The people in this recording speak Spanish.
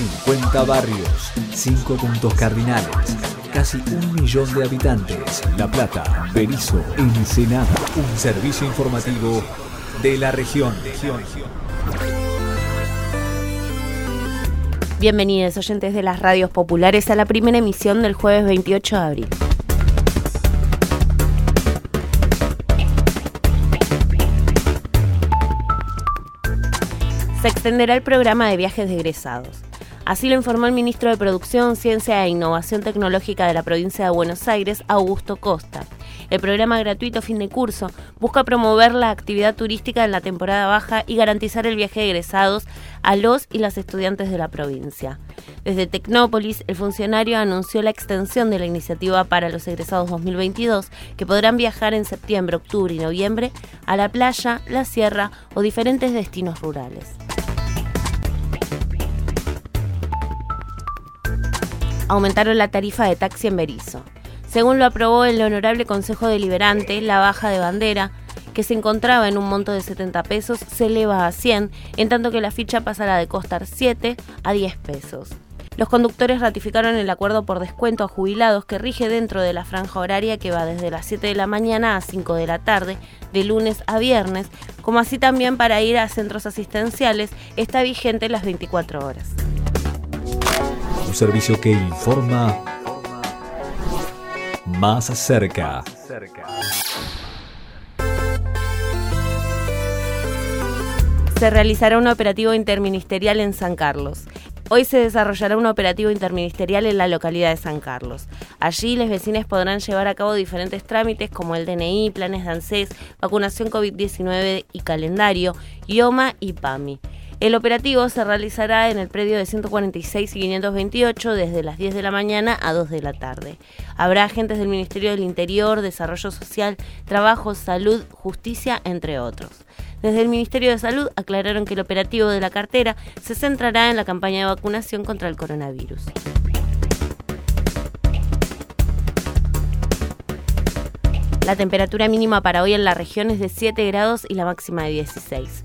50 barrios, 5 puntos cardinales, casi un millón de habitantes. La Plata, Berizo, Ensenada. Un servicio informativo de la región. Bienvenidos oyentes de las radios populares a la primera emisión del jueves 28 de abril. se extenderá el programa de viajes de egresados. Así lo informó el ministro de Producción, Ciencia e Innovación Tecnológica de la provincia de Buenos Aires, Augusto Costa. El programa gratuito fin de curso busca promover la actividad turística en la temporada baja y garantizar el viaje de egresados a los y las estudiantes de la provincia. Desde Tecnópolis, el funcionario anunció la extensión de la iniciativa para los egresados 2022, que podrán viajar en septiembre, octubre y noviembre a la playa, la sierra o diferentes destinos rurales. Aumentaron la tarifa de taxi en Berizo. Según lo aprobó el Honorable Consejo Deliberante, la baja de bandera, que se encontraba en un monto de 70 pesos, se eleva a 100, en tanto que la ficha pasará de costar 7 a 10 pesos. Los conductores ratificaron el acuerdo por descuento a jubilados que rige dentro de la franja horaria que va desde las 7 de la mañana a 5 de la tarde, de lunes a viernes, como así también para ir a centros asistenciales, está vigente las 24 horas un servicio que informa más cerca. Se realizará un operativo interministerial en San Carlos. Hoy se desarrollará un operativo interministerial en la localidad de San Carlos. Allí los vecinos podrán llevar a cabo diferentes trámites como el DNI, planes de ANSES, vacunación COVID-19 y calendario, IOMA y PAMI. El operativo se realizará en el predio de 146 y 528 desde las 10 de la mañana a 2 de la tarde. Habrá agentes del Ministerio del Interior, Desarrollo Social, Trabajo, Salud, Justicia, entre otros. Desde el Ministerio de Salud aclararon que el operativo de la cartera se centrará en la campaña de vacunación contra el coronavirus. La temperatura mínima para hoy en la región es de 7 grados y la máxima de 16.